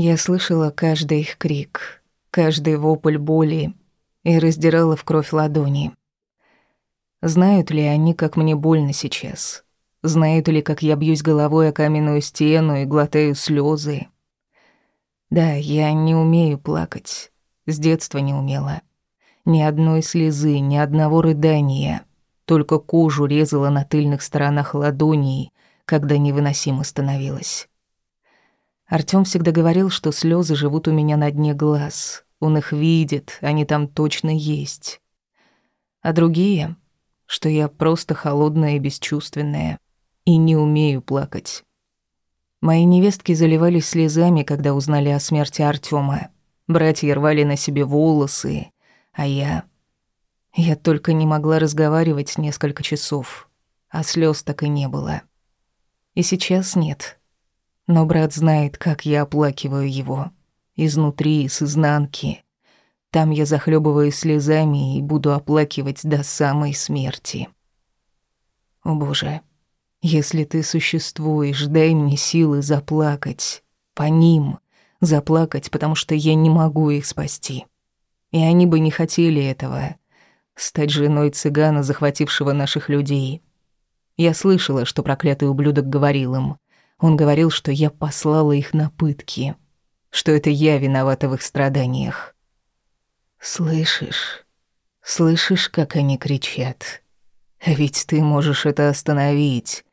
Я слышала каждый их крик, каждый вопль боли и раздирала в кровь ладони. Знают ли они, как мне больно сейчас? Знают ли, как я бьюсь головой о каменную стену и глотаю слезы? Да, я не умею плакать. С детства не умела. Ни одной слезы, ни одного рыдания. Только кожу резала на тыльных сторонах ладоней, когда невыносимо становилось. Артём всегда говорил, что слезы живут у меня на дне глаз. Он их видит, они там точно есть. А другие что я просто холодная и бесчувственная, и не умею плакать. Мои невестки заливались слезами, когда узнали о смерти Артема. Братья рвали на себе волосы, а я... Я только не могла разговаривать несколько часов, а слез так и не было. И сейчас нет. Но брат знает, как я оплакиваю его. Изнутри с изнанки. Там я захлебываюсь слезами и буду оплакивать до самой смерти. О боже, если ты существуешь, дай мне силы заплакать. По ним. Заплакать, потому что я не могу их спасти. И они бы не хотели этого. Стать женой цыгана, захватившего наших людей. Я слышала, что проклятый ублюдок говорил им. Он говорил, что я послала их на пытки. Что это я виновата в их страданиях. Слышишь? Слышишь, как они кричат? Ведь ты можешь это остановить.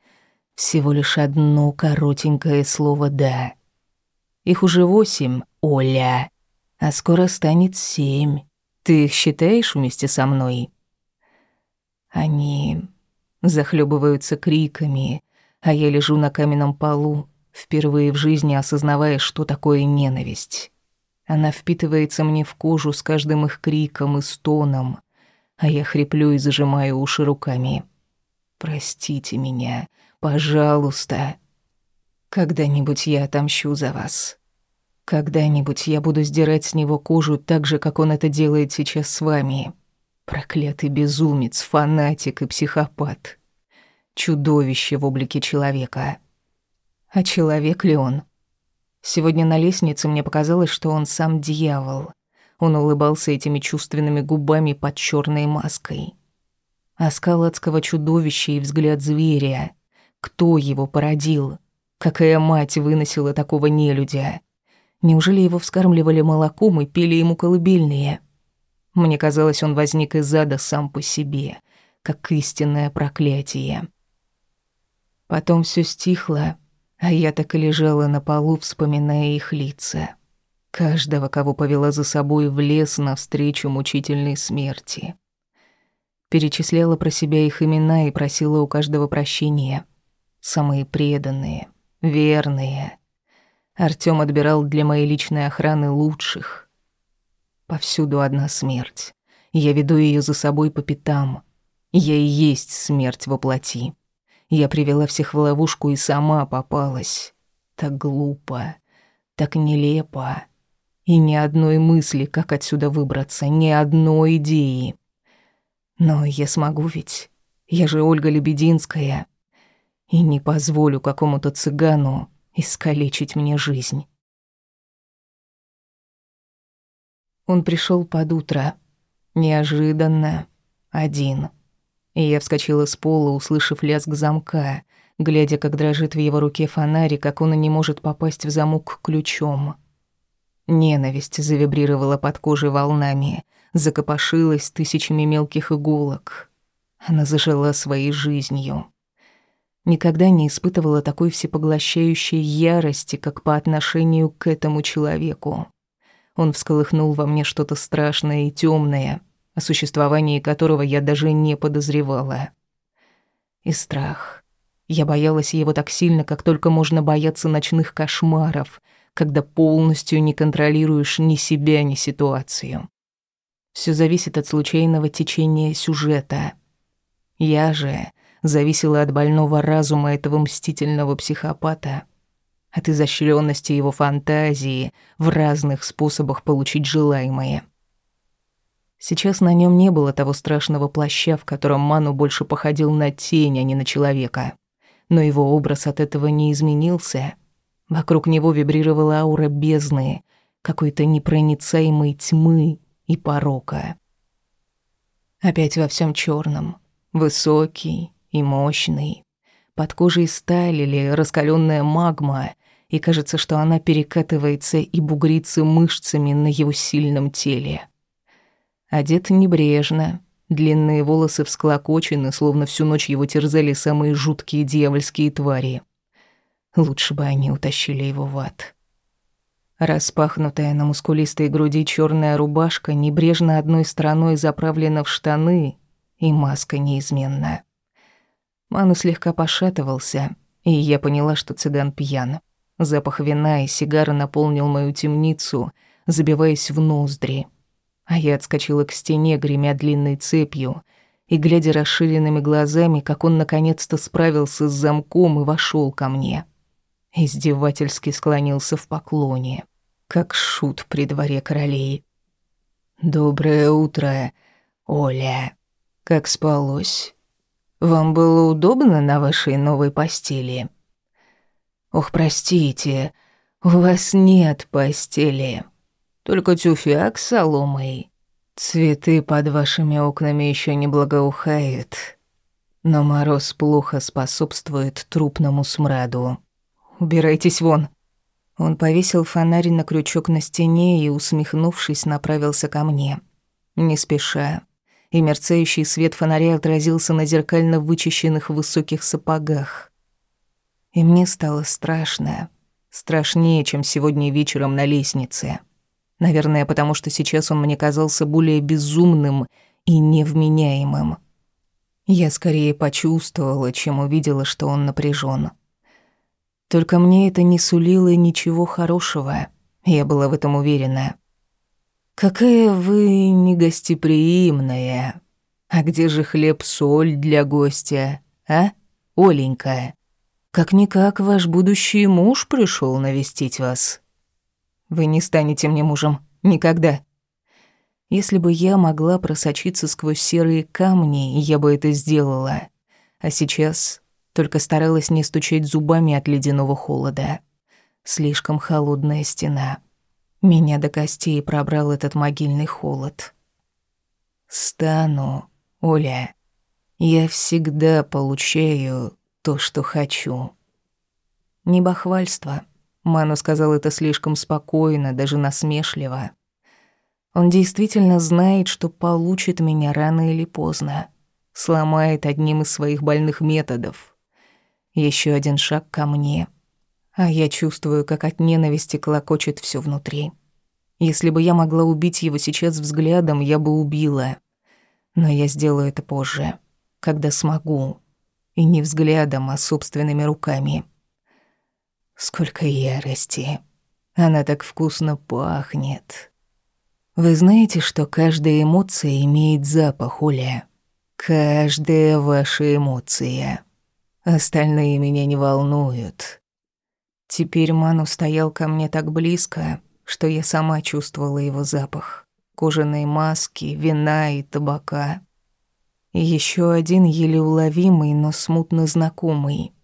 Всего лишь одно коротенькое слово «да». Их уже восемь, Оля. А скоро станет семь. Ты их считаешь вместе со мной? Они захлебываются криками, а я лежу на каменном полу, впервые в жизни осознавая, что такое ненависть. Она впитывается мне в кожу с каждым их криком и стоном, а я хриплю и зажимаю уши руками. «Простите меня, пожалуйста. Когда-нибудь я отомщу за вас. Когда-нибудь я буду сдирать с него кожу так же, как он это делает сейчас с вами. Проклятый безумец, фанатик и психопат. Чудовище в облике человека. А человек ли он?» Сегодня на лестнице мне показалось, что он сам дьявол. Он улыбался этими чувственными губами под черной маской. Оскал адского чудовища и взгляд зверя. Кто его породил? Какая мать выносила такого нелюдя? Неужели его вскармливали молоком и пели ему колыбельные? Мне казалось, он возник из ада сам по себе, как истинное проклятие. Потом все стихло, а я так и лежала на полу, вспоминая их лица. Каждого, кого повела за собой в лес навстречу мучительной смерти. Перечисляла про себя их имена и просила у каждого прощения. Самые преданные, верные. Артём отбирал для моей личной охраны лучших. Повсюду одна смерть. Я веду её за собой по пятам. Я и есть смерть во плоти. Я привела всех в ловушку и сама попалась. Так глупо, так нелепо. И ни одной мысли, как отсюда выбраться, ни одной идеи. Но я смогу ведь. Я же Ольга Лебединская. И не позволю какому-то цыгану искалечить мне жизнь. Он пришел под утро. Неожиданно. Один и я вскочила с пола, услышав лязг замка, глядя, как дрожит в его руке фонарик, как он и не может попасть в замок ключом. Ненависть завибрировала под кожей волнами, закопошилась тысячами мелких иголок. Она зажила своей жизнью. Никогда не испытывала такой всепоглощающей ярости, как по отношению к этому человеку. Он всколыхнул во мне что-то страшное и темное, о существовании которого я даже не подозревала. И страх. Я боялась его так сильно, как только можно бояться ночных кошмаров, когда полностью не контролируешь ни себя, ни ситуацию. Все зависит от случайного течения сюжета. Я же зависела от больного разума этого мстительного психопата, от изощренности его фантазии в разных способах получить желаемое. Сейчас на нем не было того страшного плаща, в котором Ману больше походил на тень, а не на человека. Но его образ от этого не изменился. Вокруг него вибрировала аура бездны, какой-то непроницаемой тьмы и порока. Опять во всем черном, высокий и мощный. Под кожей сталь или раскаленная магма, и кажется, что она перекатывается и бугрится мышцами на его сильном теле. Одет небрежно, длинные волосы всклокочены, словно всю ночь его терзали самые жуткие дьявольские твари. Лучше бы они утащили его в ад. Распахнутая на мускулистой груди черная рубашка небрежно одной стороной заправлена в штаны, и маска неизменна. Ману слегка пошатывался, и я поняла, что цыган пьян. Запах вина и сигары наполнил мою темницу, забиваясь в ноздри. А я отскочила к стене, гремя длинной цепью, и глядя расширенными глазами, как он наконец-то справился с замком и вошел ко мне. Издевательски склонился в поклоне, как шут при дворе королей. «Доброе утро, Оля. Как спалось? Вам было удобно на вашей новой постели?» Ох, простите, у вас нет постели. Только тюфяк с соломой. Цветы под вашими окнами еще не благоухают. Но мороз плохо способствует трупному смраду. Убирайтесь вон. Он повесил фонарь на крючок на стене и, усмехнувшись, направился ко мне. Не спеша. И мерцающий свет фонаря отразился на зеркально вычищенных высоких сапогах. И мне стало страшно. Страшнее, чем сегодня вечером на лестнице. Наверное, потому что сейчас он мне казался более безумным и невменяемым. Я скорее почувствовала, чем увидела, что он напряжен. Только мне это не сулило ничего хорошего. Я была в этом уверена. «Какая вы негостеприимная! А где же хлеб-соль для гостя, а, Оленька?» Как-никак ваш будущий муж пришел навестить вас. Вы не станете мне мужем. Никогда. Если бы я могла просочиться сквозь серые камни, я бы это сделала. А сейчас только старалась не стучать зубами от ледяного холода. Слишком холодная стена. Меня до костей пробрал этот могильный холод. Стану, Оля. Я всегда получаю то, что хочу. Не бахвальство. Ману сказал это слишком спокойно, даже насмешливо. Он действительно знает, что получит меня рано или поздно. Сломает одним из своих больных методов. Еще один шаг ко мне. А я чувствую, как от ненависти клокочет все внутри. Если бы я могла убить его сейчас взглядом, я бы убила. Но я сделаю это позже, когда смогу. И не взглядом, а собственными руками. Сколько ярости. Она так вкусно пахнет. Вы знаете, что каждая эмоция имеет запах, Оля? Каждая ваша эмоция. Остальные меня не волнуют. Теперь Ману стоял ко мне так близко, что я сама чувствовала его запах. Кожаные маски, вина и табака. И ещё один еле уловимый, но смутно знакомый.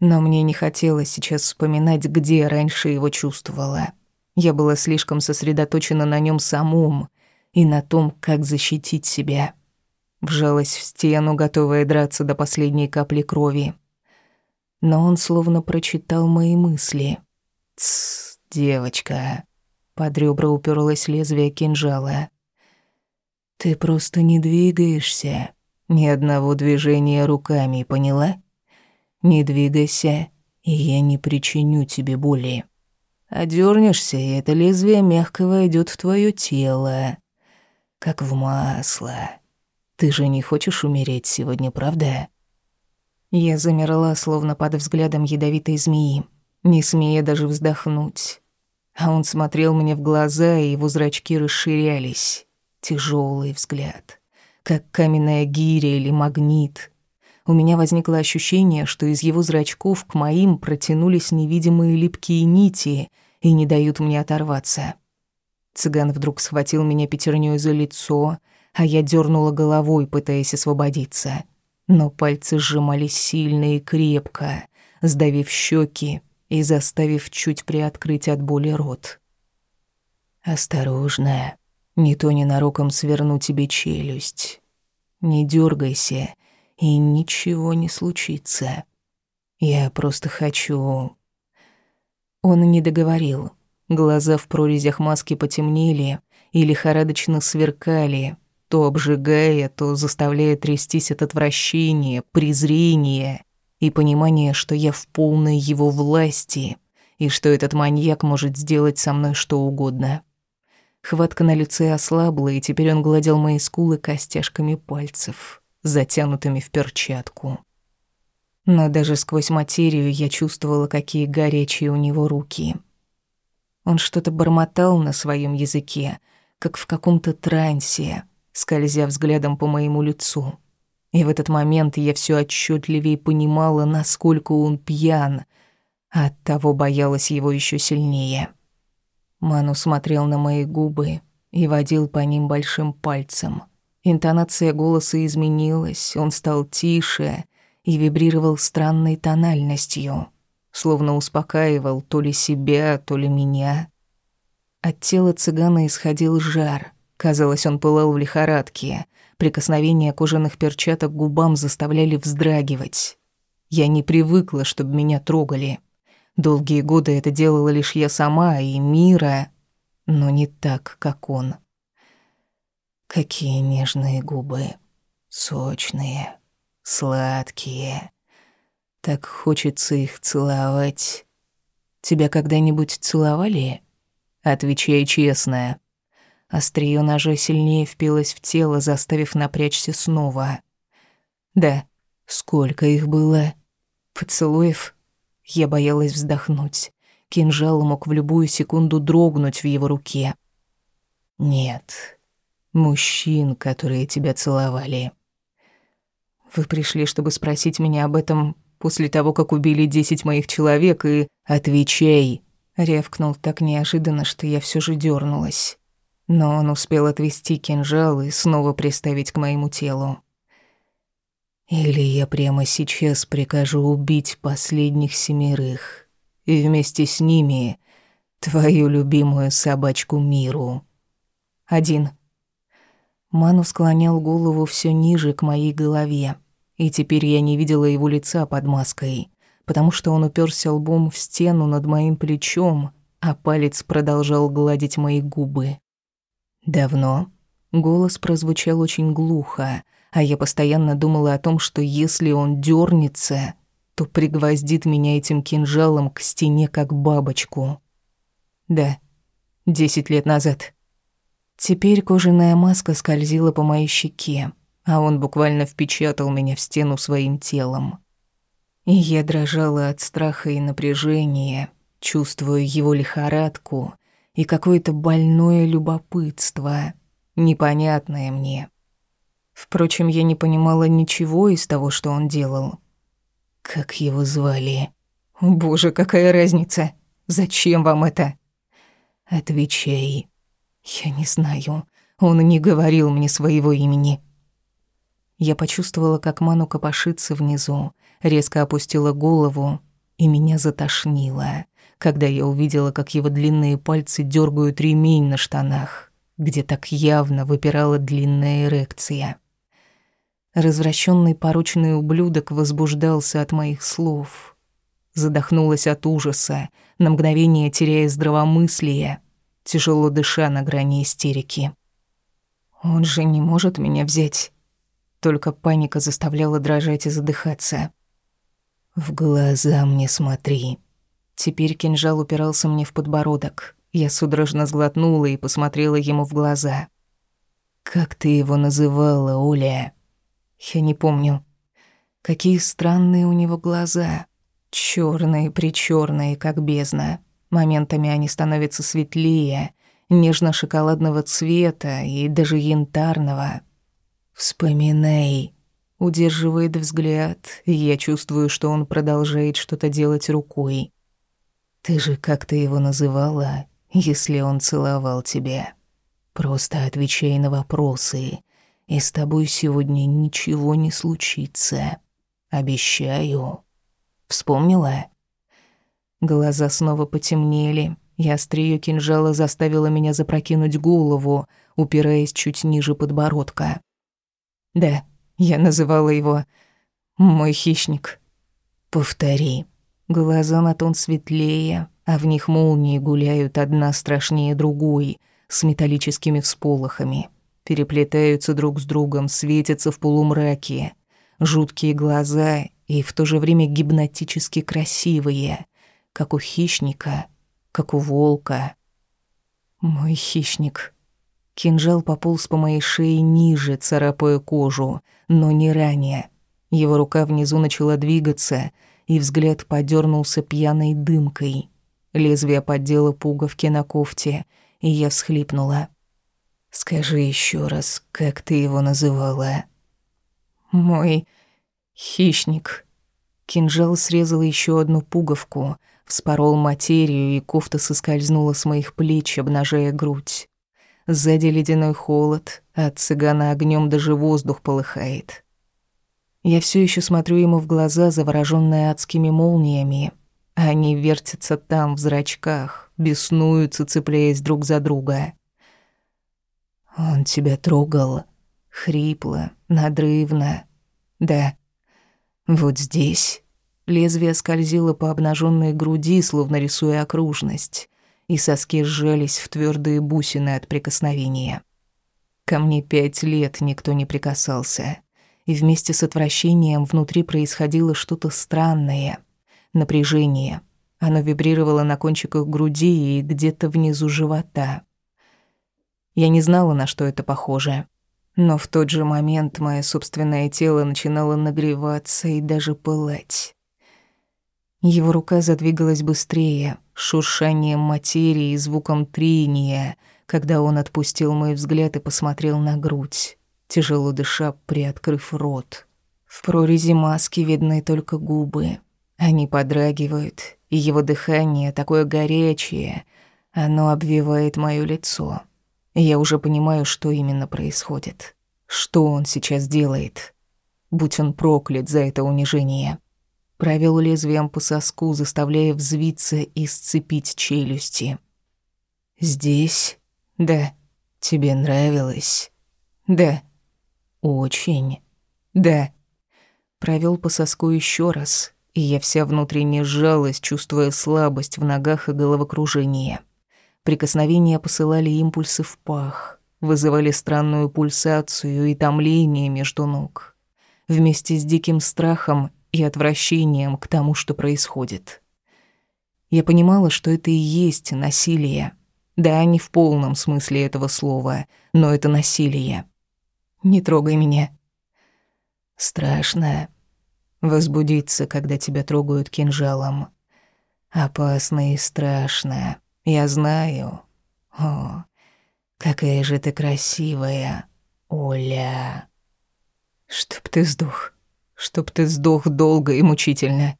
Но мне не хотелось сейчас вспоминать, где раньше его чувствовала. Я была слишком сосредоточена на нём самом и на том, как защитить себя. Вжалась в стену, готовая драться до последней капли крови. Но он словно прочитал мои мысли. «Тсс, девочка». Под ребра уперлось лезвие кинжала. «Ты просто не двигаешься. Ни одного движения руками, поняла? Не двигайся, и я не причиню тебе боли. Одёрнешься, и это лезвие мягко войдёт в твоё тело, как в масло. Ты же не хочешь умереть сегодня, правда? Я замерла, словно под взглядом ядовитой змеи, не смея даже вздохнуть. А он смотрел мне в глаза, и его зрачки расширялись. Тяжелый взгляд как каменная гиря или магнит. У меня возникло ощущение, что из его зрачков к моим протянулись невидимые липкие нити и не дают мне оторваться. Цыган вдруг схватил меня пятернёй за лицо, а я дернула головой, пытаясь освободиться. Но пальцы сжимались сильно и крепко, сдавив щеки и заставив чуть приоткрыть от боли рот. «Осторожно, не то ненароком сверну тебе челюсть. Не дергайся, и ничего не случится. Я просто хочу...» Он не договорил. Глаза в прорезях маски потемнели и лихорадочно сверкали, то обжигая, то заставляя трястись от отвращения, презрения и понимания, что я в полной его власти и что этот маньяк может сделать со мной что угодно. Хватка на лице ослабла, и теперь он гладил мои скулы костяшками пальцев, затянутыми в перчатку. Но даже сквозь материю я чувствовала, какие горячие у него руки. Он что-то бормотал на своем языке, как в каком-то трансе, скользя взглядом по моему лицу. И в этот момент я все отчетливее понимала, насколько он пьян, а оттого боялась его еще сильнее. Ману смотрел на мои губы и водил по ним большим пальцем. Интонация голоса изменилась, он стал тише и вибрировал странной тональностью, словно успокаивал то ли себя, то ли меня. От тела цыгана исходил жар. Казалось, он пылал в лихорадке. Прикосновения кожаных перчаток губам заставляли вздрагивать. Я не привыкла, чтобы меня трогали. Долгие годы это делала лишь я сама и Мира, но не так, как он. Какие нежные губы, сочные, сладкие. Так хочется их целовать. Тебя когда-нибудь целовали? Отвечай честно. Остриё ножа сильнее впилось в тело, заставив напрячься снова. Да, сколько их было? Поцелуев? Я боялась вздохнуть. Кинжал мог в любую секунду дрогнуть в его руке. Нет. Мужчин, которые тебя целовали. Вы пришли, чтобы спросить меня об этом после того, как убили десять моих человек, и... Отвечай!» Ревкнул так неожиданно, что я все же дернулась. Но он успел отвести кинжал и снова приставить к моему телу. Или я прямо сейчас прикажу убить последних семерых и вместе с ними твою любимую собачку Миру. Один. Ману склонял голову все ниже к моей голове, и теперь я не видела его лица под маской, потому что он уперся лбом в стену над моим плечом, а палец продолжал гладить мои губы. Давно голос прозвучал очень глухо, а я постоянно думала о том, что если он дернется, то пригвоздит меня этим кинжалом к стене, как бабочку. Да, десять лет назад. Теперь кожаная маска скользила по моей щеке, а он буквально впечатал меня в стену своим телом. И я дрожала от страха и напряжения, чувствуя его лихорадку и какое-то больное любопытство, непонятное мне. Впрочем, я не понимала ничего из того, что он делал. Как его звали? Боже, какая разница? Зачем вам это? Отвечай. Я не знаю. Он не говорил мне своего имени. Я почувствовала, как Ману копошится внизу, резко опустила голову, и меня затошнило, когда я увидела, как его длинные пальцы дергают ремень на штанах, где так явно выпирала длинная эрекция. Развращенный порочный ублюдок возбуждался от моих слов. Задохнулась от ужаса, на мгновение теряя здравомыслие, тяжело дыша на грани истерики. Он же не может меня взять. Только паника заставляла дрожать и задыхаться. В глаза мне смотри. Теперь кинжал упирался мне в подбородок. Я судорожно сглотнула и посмотрела ему в глаза. «Как ты его называла, Оля?» Я не помню. Какие странные у него глаза. Чёрные, причёрные, как бездна. Моментами они становятся светлее, нежно-шоколадного цвета и даже янтарного. «Вспоминай», — удерживает взгляд, и я чувствую, что он продолжает что-то делать рукой. «Ты же как-то его называла, если он целовал тебя. Просто отвечай на вопросы, и с тобой сегодня ничего не случится. Обещаю. Вспомнила? Глаза снова потемнели, и острие кинжала заставило меня запрокинуть голову, упираясь чуть ниже подбородка. Да, я называла его «мой хищник». «Повтори». Глаза на тон светлее, а в них молнии гуляют одна страшнее другой, с металлическими всполохами. Переплетаются друг с другом, светятся в полумраке. Жуткие глаза и в то же время гипнотически красивые, как у хищника, как у волка. Мой хищник. Кинжал пополз по моей шее ниже, царапая кожу, но не ранее. Его рука внизу начала двигаться, и взгляд подернулся пьяной дымкой. Лезвие поддело пуговки на кофте, и я всхлипнула. «Скажи еще раз, как ты его называла?» «Мой хищник». Кинжал срезал еще одну пуговку, вспорол материю, и кофта соскользнула с моих плеч, обнажая грудь. Сзади ледяной холод, а от цыгана огнем даже воздух полыхает. Я все еще смотрю ему в глаза, заворожённые адскими молниями. Они вертятся там, в зрачках, беснуются, цепляясь друг за друга. «Он тебя трогал?» Хрипло, надрывно. «Да. Вот здесь». Лезвие скользило по обнаженной груди, словно рисуя окружность, и соски сжались в твердые бусины от прикосновения. Ко мне пять лет никто не прикасался, и вместе с отвращением внутри происходило что-то странное. Напряжение. Оно вибрировало на кончиках груди и где-то внизу живота. Я не знала, на что это похоже. Но в тот же момент мое собственное тело начинало нагреваться и даже пылать. Его рука задвигалась быстрее, шуршанием материи и звуком трения, когда он отпустил мой взгляд и посмотрел на грудь, тяжело дыша, приоткрыв рот. В прорези маски видны только губы. Они подрагивают, и его дыхание такое горячее, оно обвивает моё лицо. Я уже понимаю, что именно происходит. Что он сейчас делает. Будь он проклят за это унижение провел лезвием по соску, заставляя взвиться и сцепить челюсти. «Здесь? Да. Тебе нравилось? Да. Очень. Да». Провел по соску еще раз, и я вся внутренне сжалась, чувствуя слабость в ногах и головокружение. Прикосновения посылали импульсы в пах, вызывали странную пульсацию и томление между ног. Вместе с диким страхом и отвращением к тому, что происходит. Я понимала, что это и есть насилие. Да, не в полном смысле этого слова, но это насилие. Не трогай меня. Страшно возбудиться, когда тебя трогают кинжалом. Опасно и страшно. Я знаю. О, какая же ты красивая, Оля. Чтоб ты сдох чтоб ты сдох долго и мучительно».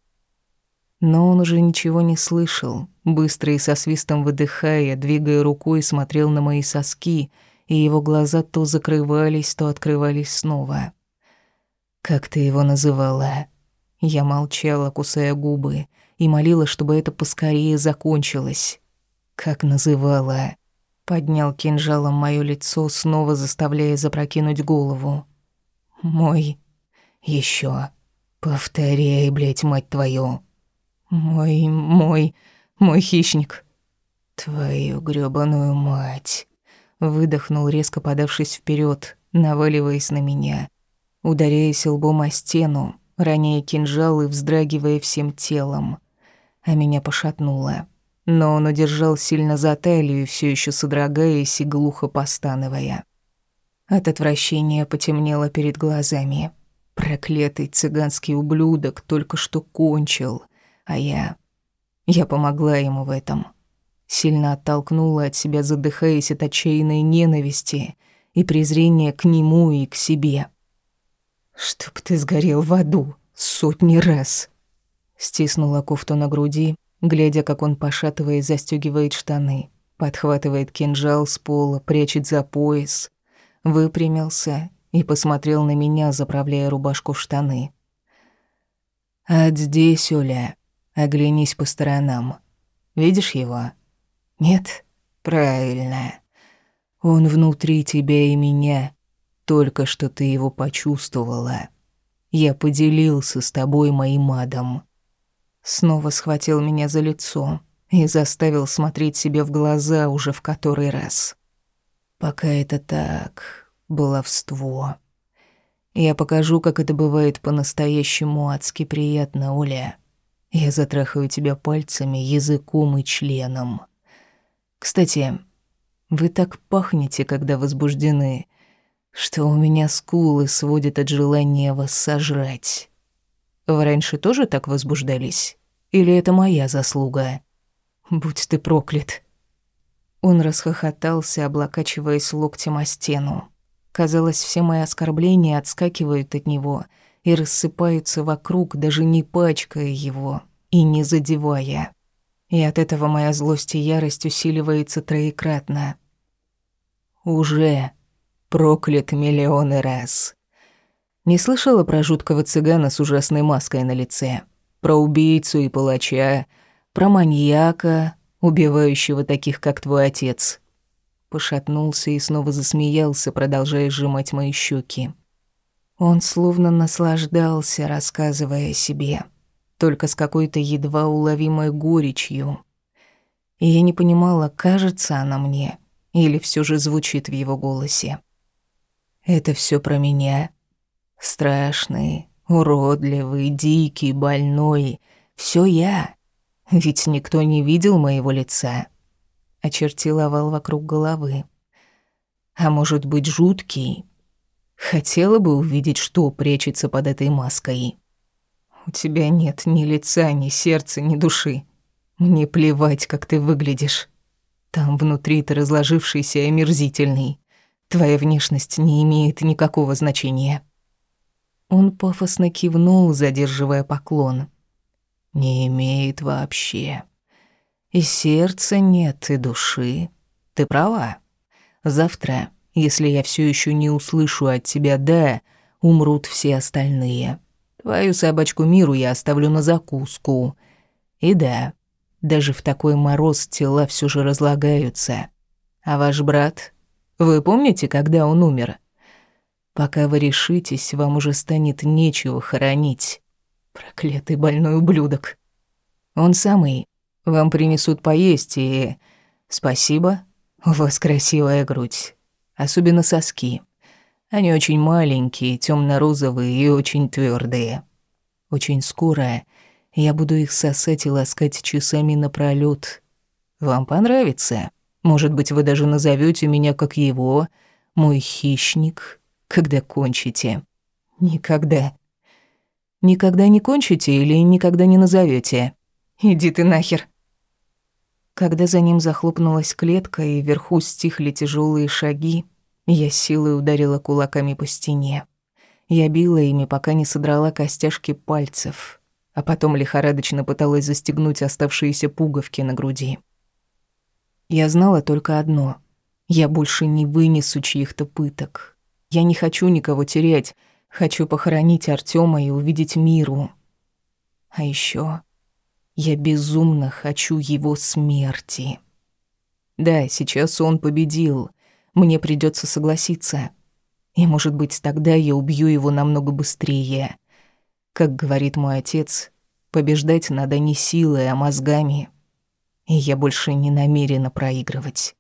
Но он уже ничего не слышал, быстро и со свистом выдыхая, двигая рукой, смотрел на мои соски, и его глаза то закрывались, то открывались снова. «Как ты его называла?» Я молчала, кусая губы, и молила, чтобы это поскорее закончилось. «Как называла?» Поднял кинжалом моё лицо, снова заставляя запрокинуть голову. «Мой еще. Повторяй, блядь, мать твою. Мой, мой, мой хищник. Твою грёбаную мать. Выдохнул, резко подавшись вперед, наваливаясь на меня, ударяясь лбом о стену, роняя кинжал и вздрагивая всем телом. А меня пошатнуло. Но он удержал сильно за талию, все еще содрогаясь и глухо постановая. От отвращения потемнело перед глазами. Проклятый цыганский ублюдок только что кончил, а я... Я помогла ему в этом. Сильно оттолкнула от себя, задыхаясь от отчаянной ненависти и презрения к нему и к себе. «Чтоб ты сгорел в аду сотни раз!» Стиснула кофту на груди, глядя, как он, пошатываясь, застёгивает штаны, подхватывает кинжал с пола, прячет за пояс, выпрямился и посмотрел на меня, заправляя рубашку в штаны. «От здесь, Оля, Оглянись по сторонам. Видишь его? Нет? Правильно. Он внутри тебя и меня. Только что ты его почувствовала. Я поделился с тобой моим адом. Снова схватил меня за лицо и заставил смотреть себе в глаза уже в который раз. Пока это так, баловство. Я покажу, как это бывает по-настоящему адски приятно, Оля. Я затрахаю тебя пальцами, языком и членом. Кстати, вы так пахнете, когда возбуждены, что у меня скулы сводят от желания вас сожрать. Вы раньше тоже так возбуждались? Или это моя заслуга? Будь ты проклят. Он расхохотался, облокачиваясь локтем о стену. Казалось, все мои оскорбления отскакивают от него и рассыпаются вокруг, даже не пачкая его и не задевая. И от этого моя злость и ярость усиливается троекратно. Уже проклят миллионы раз. Не слышала про жуткого цыгана с ужасной маской на лице, про убийцу и палача, про маньяка, убивающего таких, как твой отец. Пошатнулся и снова засмеялся, продолжая сжимать мои щеки. Он словно наслаждался, рассказывая о себе, только с какой-то едва уловимой горечью. И я не понимала, кажется она мне или все же звучит в его голосе. Это все про меня. Страшный, уродливый, дикий, больной. Все я. Ведь никто не видел моего лица. Очертил овал вокруг головы. А может быть, жуткий? Хотела бы увидеть, что прячется под этой маской. У тебя нет ни лица, ни сердца, ни души. Мне плевать, как ты выглядишь. Там внутри ты разложившийся и омерзительный. Твоя внешность не имеет никакого значения. Он пафосно кивнул, задерживая поклон. Не имеет вообще. И сердца нет, и души. Ты права. Завтра, если я все еще не услышу от тебя «да», умрут все остальные. Твою собачку миру я оставлю на закуску. И да, даже в такой мороз тела все же разлагаются. А ваш брат? Вы помните, когда он умер? Пока вы решитесь, вам уже станет нечего хоронить. Проклятый больной ублюдок. Он самый. Вам принесут поесть и... Спасибо. У вас красивая грудь. Особенно соски. Они очень маленькие, темно розовые и очень твердые. Очень скоро я буду их сосать и ласкать часами напролёт. Вам понравится? Может быть, вы даже назовете меня как его, мой хищник, когда кончите. Никогда. Никогда не кончите или никогда не назовете? Иди ты нахер. Когда за ним захлопнулась клетка и вверху стихли тяжелые шаги, я силой ударила кулаками по стене. Я била ими, пока не содрала костяшки пальцев, а потом лихорадочно пыталась застегнуть оставшиеся пуговки на груди. Я знала только одно. Я больше не вынесу чьих-то пыток. Я не хочу никого терять, Хочу похоронить Артема и увидеть миру. А еще я безумно хочу его смерти. Да, сейчас он победил. Мне придется согласиться. И, может быть, тогда я убью его намного быстрее. Как говорит мой отец, побеждать надо не силой, а мозгами. И я больше не намерена проигрывать.